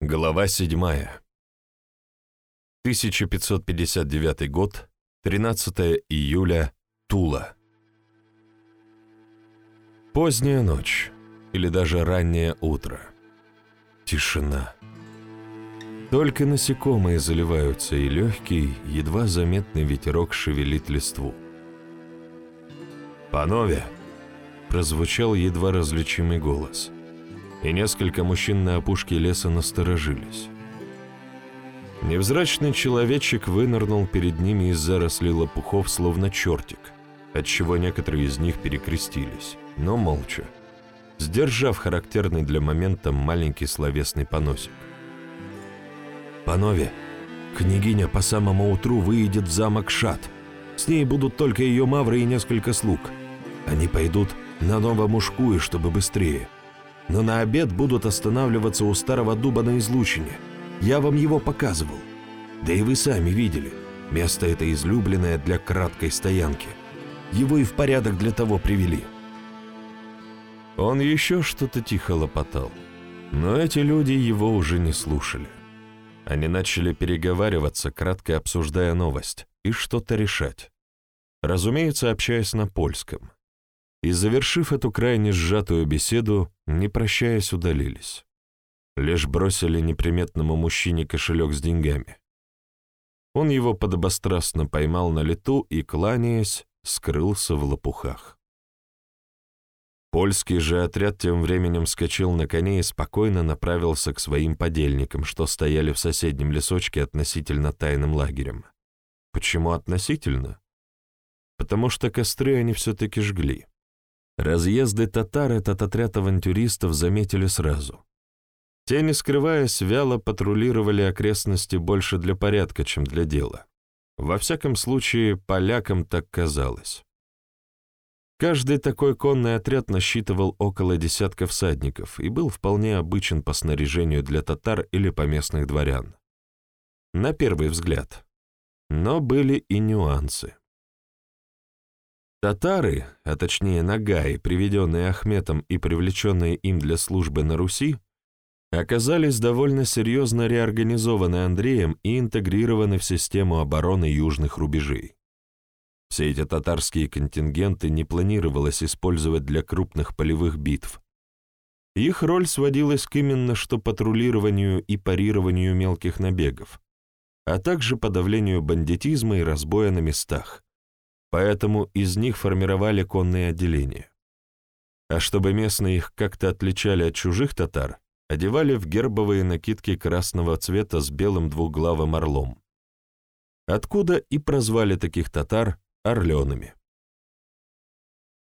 Глава 7. 1559 год, 13 июля, Тула. Поздняя ночь, или даже раннее утро. Тишина. Только насекомые заливаются, и легкий, едва заметный ветерок шевелит листву. «Панове!» — прозвучал едва различимый голос — и несколько мужчин на опушке леса насторожились. Невзрачный человечек вынырнул перед ними из зарослей лопухов, словно чертик, отчего некоторые из них перекрестились, но молча, сдержав характерный для момента маленький словесный поносик. «Панове, княгиня по самому утру выйдет в замок Шат. С ней будут только ее мавры и несколько слуг. Они пойдут на Новомушкую, чтобы быстрее» но на обед будут останавливаться у старого дуба на излучине. Я вам его показывал. Да и вы сами видели. Место это излюбленное для краткой стоянки. Его и в порядок для того привели. Он еще что-то тихо лопотал. Но эти люди его уже не слушали. Они начали переговариваться, кратко обсуждая новость, и что-то решать. Разумеется, общаясь на польском и, завершив эту крайне сжатую беседу, не прощаясь, удалились. Лишь бросили неприметному мужчине кошелек с деньгами. Он его подобострастно поймал на лету и, кланяясь, скрылся в лопухах. Польский же отряд тем временем скочил на коне и спокойно направился к своим подельникам, что стояли в соседнем лесочке относительно тайным лагерем. Почему относительно? Потому что костры они все-таки жгли. Разъезды татар этот отряд авантюристов заметили сразу. Те, не скрываясь, вяло патрулировали окрестности больше для порядка, чем для дела. Во всяком случае, полякам так казалось. Каждый такой конный отряд насчитывал около десятка всадников и был вполне обычен по снаряжению для татар или поместных дворян. На первый взгляд. Но были и нюансы. Татары, а точнее нагаи, приведенные Ахметом и привлеченные им для службы на Руси, оказались довольно серьезно реорганизованы Андреем и интегрированы в систему обороны южных рубежей. Все эти татарские контингенты не планировалось использовать для крупных полевых битв. Их роль сводилась к именно что патрулированию и парированию мелких набегов, а также подавлению бандитизма и разбоя на местах, поэтому из них формировали конные отделения. А чтобы местные их как-то отличали от чужих татар, одевали в гербовые накидки красного цвета с белым двуглавым орлом. Откуда и прозвали таких татар орленами.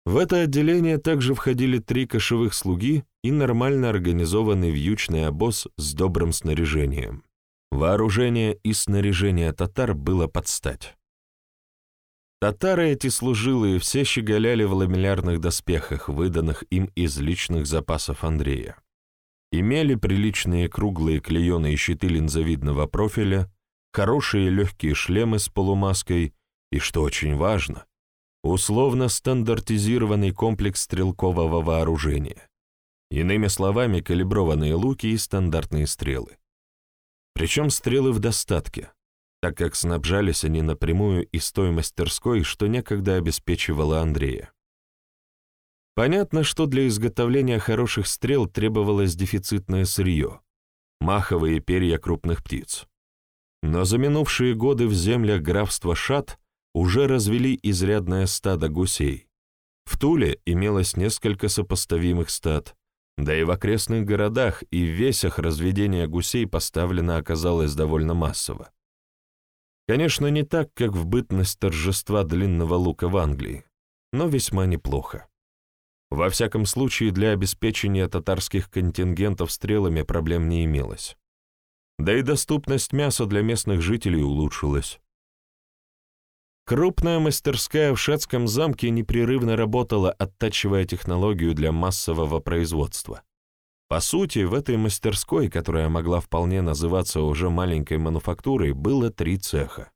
В это отделение также входили три кошевых слуги и нормально организованный вьючный обоз с добрым снаряжением. Вооружение и снаряжение татар было под стать. Татары эти служилые все щеголяли в ламеллярных доспехах, выданных им из личных запасов Андрея. Имели приличные круглые клееные щиты линзовидного профиля, хорошие легкие шлемы с полумаской и, что очень важно, условно стандартизированный комплекс стрелкового вооружения. Иными словами, калиброванные луки и стандартные стрелы. Причем стрелы в достатке, так как снабжались они напрямую из той мастерской, что некогда обеспечивала Андрея. Понятно, что для изготовления хороших стрел требовалось дефицитное сырье — маховые перья крупных птиц. Но за минувшие годы в землях графства Шат уже развели изрядное стадо гусей. В Туле имелось несколько сопоставимых стад, да и в окрестных городах и в весях разведение гусей поставлено оказалось довольно массово. Конечно, не так, как в бытность торжества длинного лука в Англии, но весьма неплохо. Во всяком случае, для обеспечения татарских контингентов стрелами проблем не имелось. Да и доступность мяса для местных жителей улучшилась. Крупная мастерская в Шацком замке непрерывно работала, оттачивая технологию для массового производства. По сути, в этой мастерской, которая могла вполне называться уже маленькой мануфактурой, было три цеха.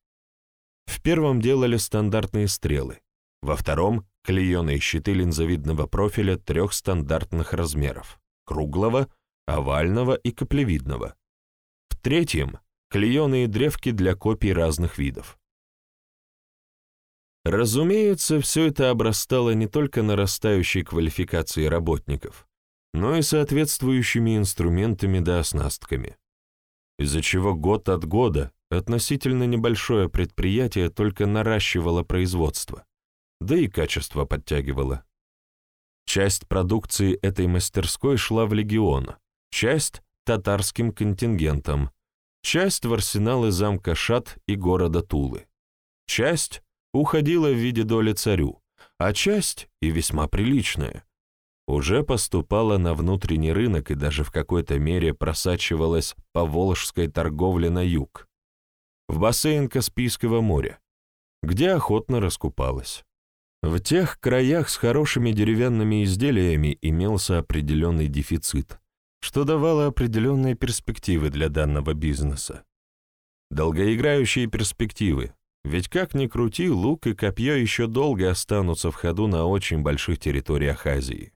В первом делали стандартные стрелы, во втором — клееные щиты линзовидного профиля трех стандартных размеров — круглого, овального и каплевидного, третьем — клееные древки для копий разных видов. Разумеется, все это обрастало не только нарастающей квалификацией работников, но и соответствующими инструментами да оснастками, из-за чего год от года относительно небольшое предприятие только наращивало производство, да и качество подтягивало. Часть продукции этой мастерской шла в легион, часть — татарским контингентом, часть в арсеналы замка Шат и города Тулы, часть уходила в виде доли царю, а часть, и весьма приличная, уже поступала на внутренний рынок и даже в какой-то мере просачивалась по волжской торговле на юг, в бассейн Каспийского моря, где охотно раскупалась. В тех краях с хорошими деревянными изделиями имелся определенный дефицит, что давало определенные перспективы для данного бизнеса. Долгоиграющие перспективы, ведь как ни крути, лук и копье еще долго останутся в ходу на очень больших территориях Азии.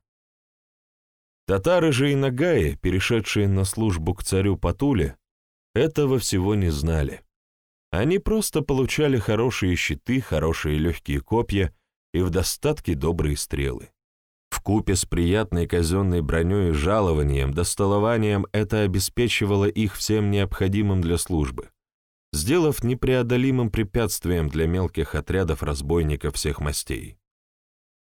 Татары же и нагаи, перешедшие на службу к царю Патуле, этого всего не знали. Они просто получали хорошие щиты, хорошие легкие копья и в достатке добрые стрелы. В купе с приятной казенной броней и жалованием, достолованием это обеспечивало их всем необходимым для службы, сделав непреодолимым препятствием для мелких отрядов разбойников всех мастей.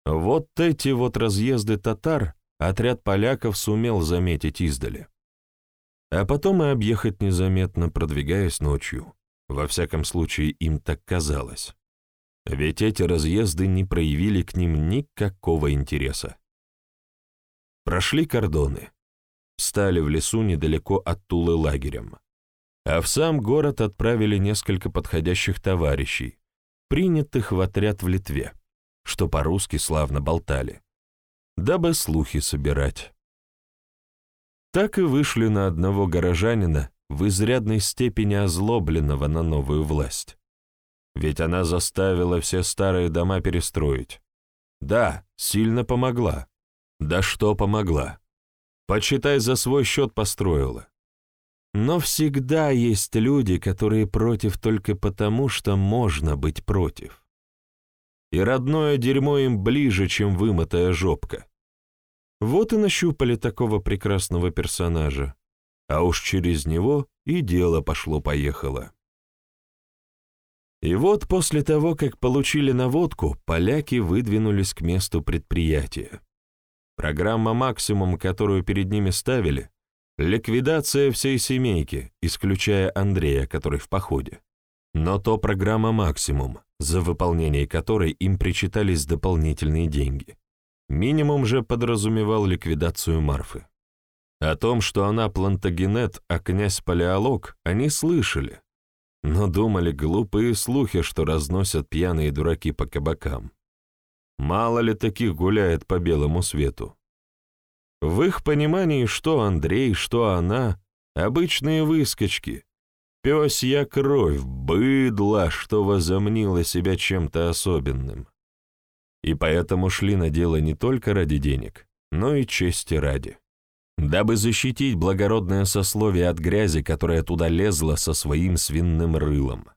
Вот эти вот разъезды татар отряд поляков сумел заметить издали. А потом и объехать незаметно, продвигаясь ночью. Во всяком случае, им так казалось. Ведь эти разъезды не проявили к ним никакого интереса. Прошли кордоны, встали в лесу недалеко от Тулы лагерем, а в сам город отправили несколько подходящих товарищей, принятых в отряд в Литве, что по-русски славно болтали, дабы слухи собирать. Так и вышли на одного горожанина, в изрядной степени озлобленного на новую власть. Ведь она заставила все старые дома перестроить. Да, сильно помогла. Да что помогла? Почитай, за свой счет построила. Но всегда есть люди, которые против только потому, что можно быть против. И родное дерьмо им ближе, чем вымытая жопка. Вот и нащупали такого прекрасного персонажа, а уж через него и дело пошло-поехало. И вот после того, как получили наводку, поляки выдвинулись к месту предприятия. Программа «Максимум», которую перед ними ставили, ликвидация всей семейки, исключая Андрея, который в походе. Но то программа «Максимум», за выполнение которой им причитались дополнительные деньги. Минимум же подразумевал ликвидацию Марфы. О том, что она плантагенет, а князь Палеолог, они слышали, но думали глупые слухи, что разносят пьяные дураки по кабакам. Мало ли таких гуляет по белому свету. В их понимании, что Андрей, что она — обычные выскочки. Пёсья кровь, быдло, что возомнило себя чем-то особенным. И поэтому шли на дело не только ради денег, но и чести ради дабы защитить благородное сословие от грязи, которая туда лезла со своим свинным рылом.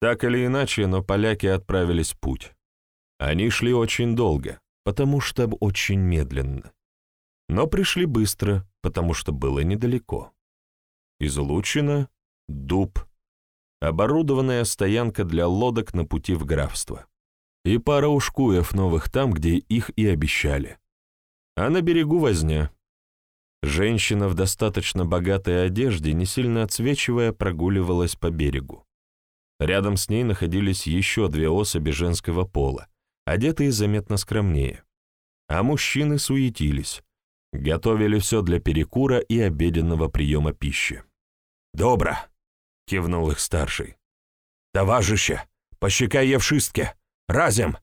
Так или иначе, но поляки отправились в путь. Они шли очень долго, потому что очень медленно. Но пришли быстро, потому что было недалеко. Излучина, дуб, оборудованная стоянка для лодок на пути в графство. И пара ушкуев новых там, где их и обещали. А на берегу возня, Женщина в достаточно богатой одежде, не сильно отсвечивая, прогуливалась по берегу. Рядом с ней находились еще две особи женского пола, одетые заметно скромнее. А мужчины суетились, готовили все для перекура и обеденного приема пищи. «Добро!» — кивнул их старший. «Товарищи, пощекай евшистке! Разем!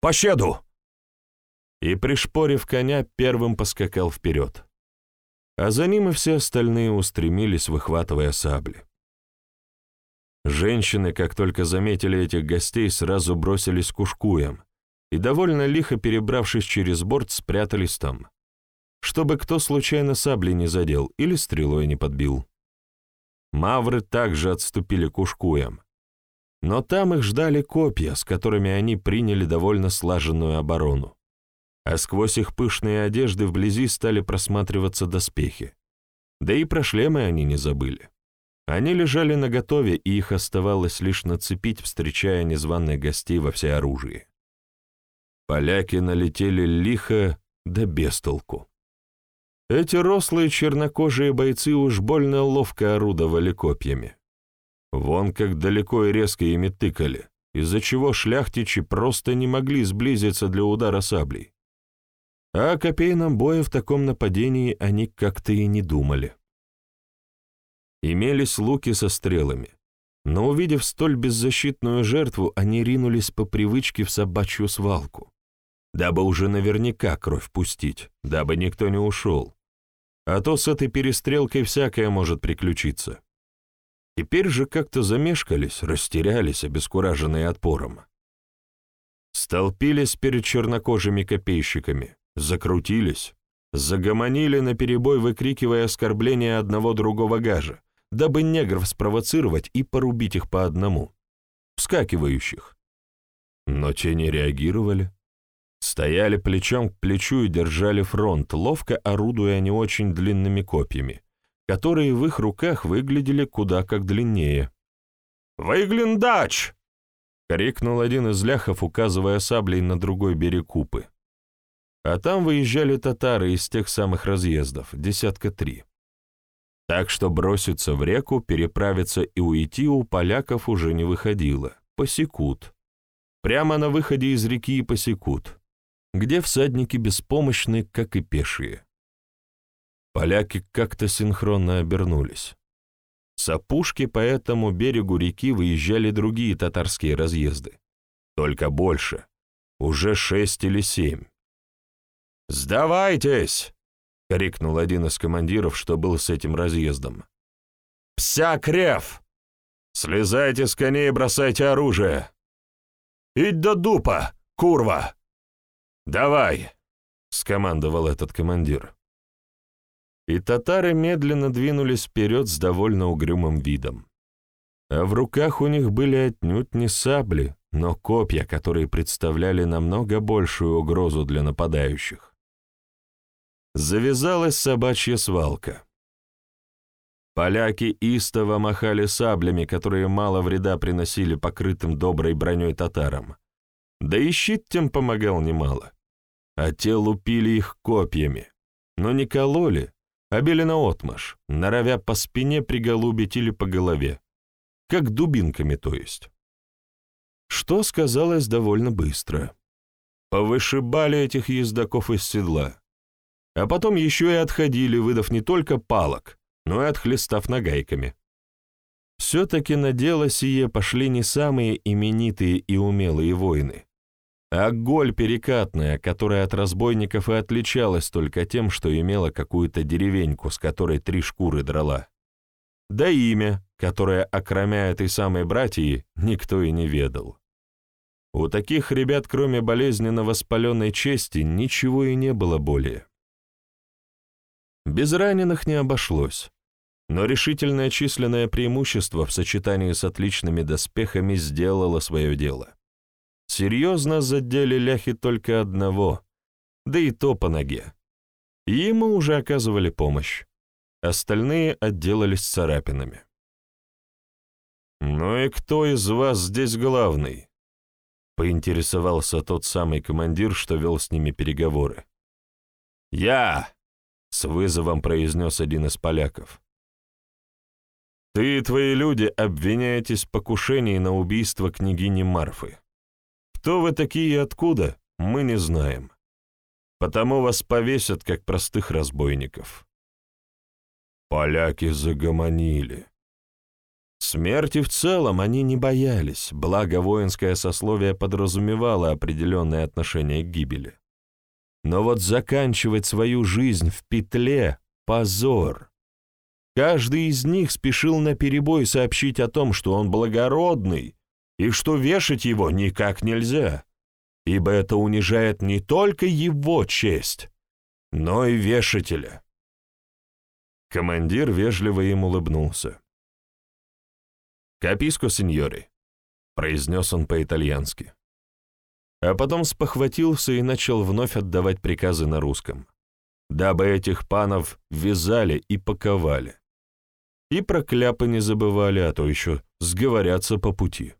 Пощаду!» И, пришпорив коня, первым поскакал вперед а за ним и все остальные устремились, выхватывая сабли. Женщины, как только заметили этих гостей, сразу бросились к ушкуям и, довольно лихо перебравшись через борт, спрятались там, чтобы кто случайно сабли не задел или стрелой не подбил. Мавры также отступили к ушкуям. Но там их ждали копья, с которыми они приняли довольно слаженную оборону. А сквозь их пышные одежды вблизи стали просматриваться доспехи. Да и про шлемы они не забыли. Они лежали наготове, и их оставалось лишь нацепить, встречая незваных гостей во всеоружии. Поляки налетели лихо, да без толку. Эти рослые чернокожие бойцы уж больно ловко орудовали копьями. Вон как далеко и резко ими тыкали, из-за чего шляхтичи просто не могли сблизиться для удара саблей. А о копейном бое в таком нападении они как-то и не думали. Имелись луки со стрелами, но увидев столь беззащитную жертву, они ринулись по привычке в собачью свалку, дабы уже наверняка кровь пустить, дабы никто не ушел. А то с этой перестрелкой всякое может приключиться. Теперь же как-то замешкались, растерялись, обескураженные отпором. Столпились перед чернокожими копейщиками, закрутились, загомонили наперебой, выкрикивая оскорбления одного другого гажа, дабы негров спровоцировать и порубить их по одному, вскакивающих. Но те не реагировали. Стояли плечом к плечу и держали фронт, ловко орудуя не очень длинными копьями, которые в их руках выглядели куда как длиннее. «Выглиндач!» — крикнул один из ляхов, указывая саблей на другой берег Купы. А там выезжали татары из тех самых разъездов, десятка три. Так что броситься в реку, переправиться и уйти у поляков уже не выходило. Посекут. Прямо на выходе из реки и посекут где всадники беспомощны, как и пешие. Поляки как-то синхронно обернулись. С опушки по этому берегу реки выезжали другие татарские разъезды. Только больше. Уже шесть или семь. «Сдавайтесь!» — крикнул один из командиров, что был с этим разъездом. «Пся крев! Слезайте с коней и бросайте оружие! Идь до дупа, курва!» «Давай!» — скомандовал этот командир. И татары медленно двинулись вперед с довольно угрюмым видом. А в руках у них были отнюдь не сабли, но копья, которые представляли намного большую угрозу для нападающих. Завязалась собачья свалка. Поляки истово махали саблями, которые мало вреда приносили покрытым доброй броней татарам. Да и щит тем помогал немало а те лупили их копьями, но не кололи, а били наотмашь, норовя по спине приголубить или по голове, как дубинками то есть. Что сказалось довольно быстро. Повышибали этих ездаков из седла, а потом еще и отходили, выдав не только палок, но и отхлестав нагайками. Все-таки на дело сие пошли не самые именитые и умелые воины, а голь перекатная, которая от разбойников и отличалась только тем, что имела какую-то деревеньку, с которой три шкуры драла. Да имя, которое, окромя этой самой братьи, никто и не ведал. У таких ребят, кроме болезненно воспаленной чести, ничего и не было более. Без раненых не обошлось, но решительное численное преимущество в сочетании с отличными доспехами сделало свое дело. Серьезно задели ляхи только одного, да и то по ноге. Ему уже оказывали помощь. Остальные отделались царапинами. «Ну и кто из вас здесь главный?» — поинтересовался тот самый командир, что вел с ними переговоры. «Я!» — с вызовом произнес один из поляков. «Ты и твои люди обвиняетесь в покушении на убийство княгини Марфы. Кто вы такие и откуда, мы не знаем. Потому вас повесят, как простых разбойников. Поляки загомонили. Смерти в целом они не боялись, благо воинское сословие подразумевало определенное отношение к гибели. Но вот заканчивать свою жизнь в петле — позор. Каждый из них спешил наперебой сообщить о том, что он благородный, и что вешать его никак нельзя, ибо это унижает не только его честь, но и вешателя. Командир вежливо им улыбнулся. «Каписко, сеньори», — произнес он по-итальянски. А потом спохватился и начал вновь отдавать приказы на русском, дабы этих панов вязали и паковали. И про кляпы не забывали, а то еще сговорятся по пути.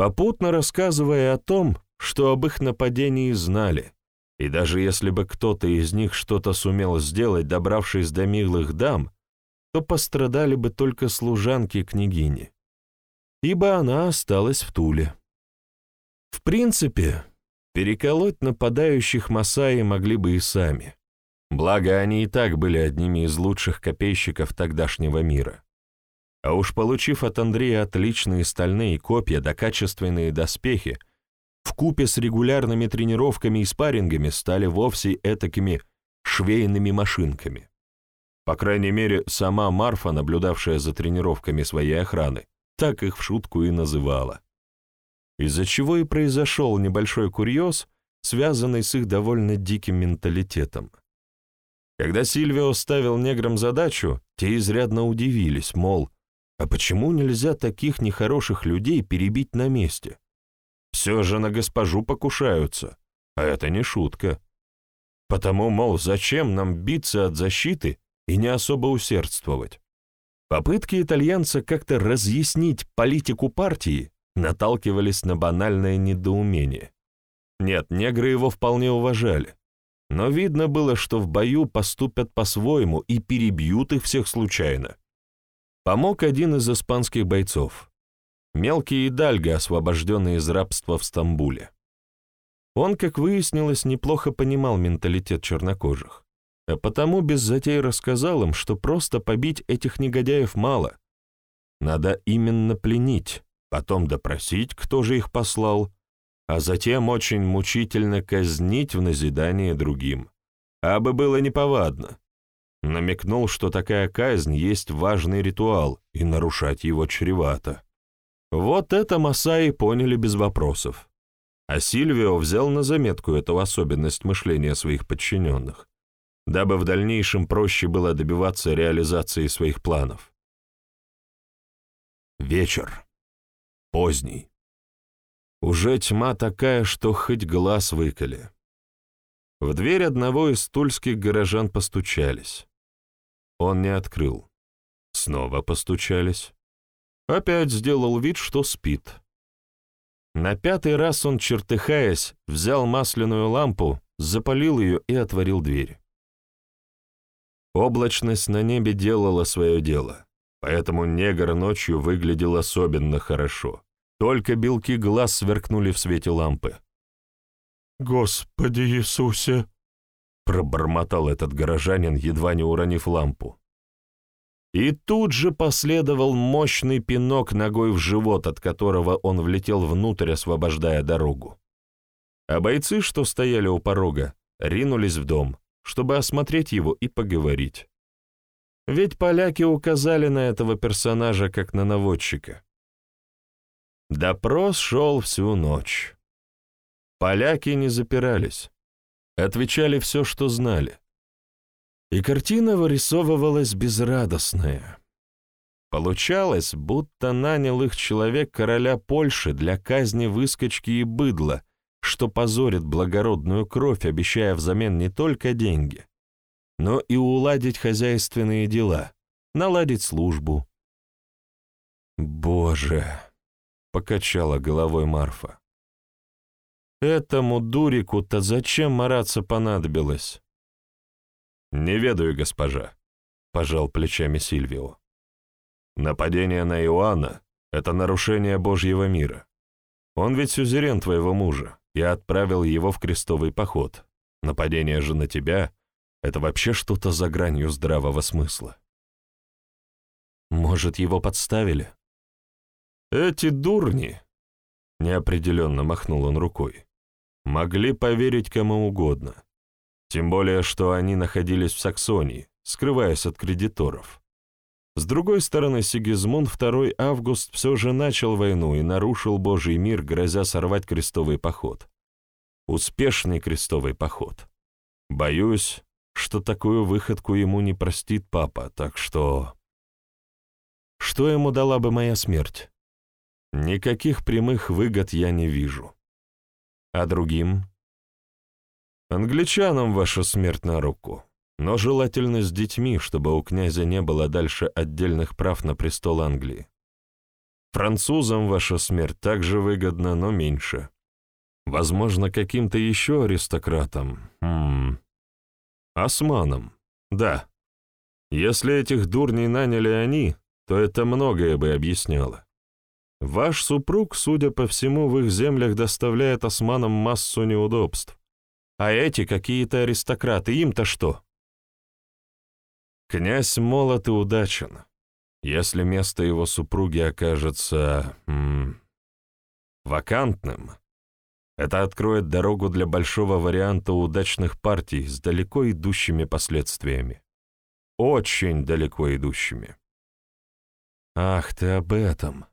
Попутно рассказывая о том, что об их нападении знали, и даже если бы кто-то из них что-то сумел сделать, добравшись до милых дам, то пострадали бы только служанки княгини, ибо она осталась в Туле. В принципе, переколоть нападающих Масаи могли бы и сами, благо они и так были одними из лучших копейщиков тогдашнего мира. А уж получив от Андрея отличные стальные копья да качественные доспехи, в купе с регулярными тренировками и спаррингами стали вовсе этакими швейными машинками. По крайней мере, сама Марфа, наблюдавшая за тренировками своей охраны, так их в шутку и называла. Из-за чего и произошел небольшой курьез, связанный с их довольно диким менталитетом. Когда Сильвио ставил неграм задачу, те изрядно удивились, мол, а почему нельзя таких нехороших людей перебить на месте? Все же на госпожу покушаются, а это не шутка. Потому, мол, зачем нам биться от защиты и не особо усердствовать? Попытки итальянца как-то разъяснить политику партии наталкивались на банальное недоумение. Нет, негры его вполне уважали, но видно было, что в бою поступят по-своему и перебьют их всех случайно. Помог один из испанских бойцов. Мелкий Идальго, освобожденный из рабства в Стамбуле. Он, как выяснилось, неплохо понимал менталитет чернокожих, а потому без затей рассказал им, что просто побить этих негодяев мало. Надо именно пленить, потом допросить, кто же их послал, а затем очень мучительно казнить в назидание другим. Абы было неповадно. Намекнул, что такая казнь есть важный ритуал, и нарушать его чревато. Вот это Масаи поняли без вопросов. А Сильвио взял на заметку эту особенность мышления своих подчиненных, дабы в дальнейшем проще было добиваться реализации своих планов. Вечер. Поздний. Уже тьма такая, что хоть глаз выколи. В дверь одного из тульских горожан постучались. Он не открыл. Снова постучались. Опять сделал вид, что спит. На пятый раз он, чертыхаясь, взял масляную лампу, запалил ее и отворил дверь. Облачность на небе делала свое дело, поэтому негр ночью выглядел особенно хорошо. Только белки глаз сверкнули в свете лампы. «Господи Иисусе!» Пробормотал этот горожанин, едва не уронив лампу. И тут же последовал мощный пинок ногой в живот, от которого он влетел внутрь, освобождая дорогу. А бойцы, что стояли у порога, ринулись в дом, чтобы осмотреть его и поговорить. Ведь поляки указали на этого персонажа как на наводчика. Допрос шел всю ночь. Поляки не запирались отвечали все, что знали. И картина вырисовывалась безрадостная. Получалось, будто нанял их человек короля Польши для казни выскочки и быдла, что позорит благородную кровь, обещая взамен не только деньги, но и уладить хозяйственные дела, наладить службу. «Боже!» — покачала головой Марфа. Этому дурику-то зачем мараться понадобилось? Не ведаю, госпожа, пожал плечами Сильвио. Нападение на Иоанна — это нарушение Божьего мира. Он ведь сюзерен твоего мужа. Я отправил его в крестовый поход. Нападение же на тебя — это вообще что-то за гранью здравого смысла. Может, его подставили? Эти дурни, — неопределенно махнул он рукой, могли поверить кому угодно. Тем более, что они находились в Саксонии, скрываясь от кредиторов. С другой стороны, Сигизмунд II Август все же начал войну и нарушил Божий мир, грозя сорвать крестовый поход. Успешный крестовый поход. Боюсь, что такую выходку ему не простит папа, так что... что ему дала бы моя смерть? Никаких прямых выгод я не вижу. А другим? Англичанам ваша смерть на руку, но желательно с детьми, чтобы у князя не было дальше отдельных прав на престол Англии. Французам ваша смерть также выгодна, но меньше. Возможно, каким-то еще аристократам. Хм. Османам. Да. Если этих дурней наняли они, то это многое бы объясняло. Ваш супруг, судя по всему, в их землях доставляет османам массу неудобств. А эти какие-то аристократы, им-то что? Князь молод и удачен. Если место его супруги окажется... М, вакантным, это откроет дорогу для большого варианта удачных партий с далеко идущими последствиями. Очень далеко идущими. «Ах ты об этом!»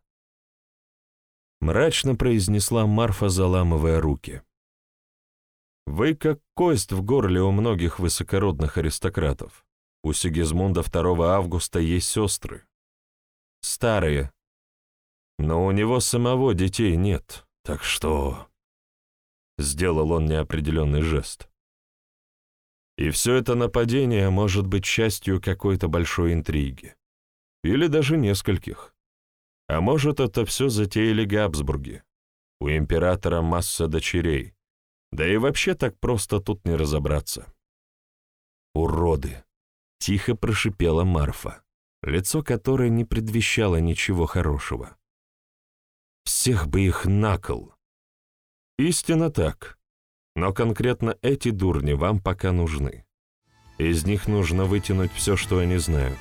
Мрачно произнесла Марфа, заламывая руки. «Вы как кость в горле у многих высокородных аристократов. У Сигизмунда 2 августа есть сестры. Старые. Но у него самого детей нет, так что...» Сделал он неопределенный жест. И все это нападение может быть частью какой-то большой интриги. Или даже нескольких. А может, это все затеяли Габсбурги. У императора масса дочерей. Да и вообще так просто тут не разобраться. «Уроды!» — тихо прошипела Марфа, лицо которой не предвещало ничего хорошего. «Всех бы их на кол!» «Истинно так. Но конкретно эти дурни вам пока нужны. Из них нужно вытянуть все, что они знают.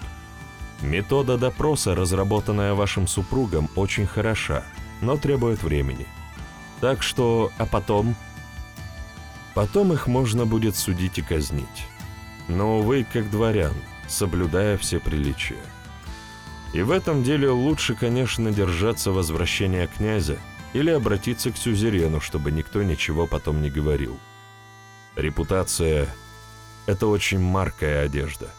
Метода допроса, разработанная вашим супругом, очень хороша, но требует времени. Так что, а потом? Потом их можно будет судить и казнить. Но, увы, как дворян, соблюдая все приличия. И в этом деле лучше, конечно, держаться возвращения князя или обратиться к сюзерену, чтобы никто ничего потом не говорил. Репутация — это очень маркая одежда.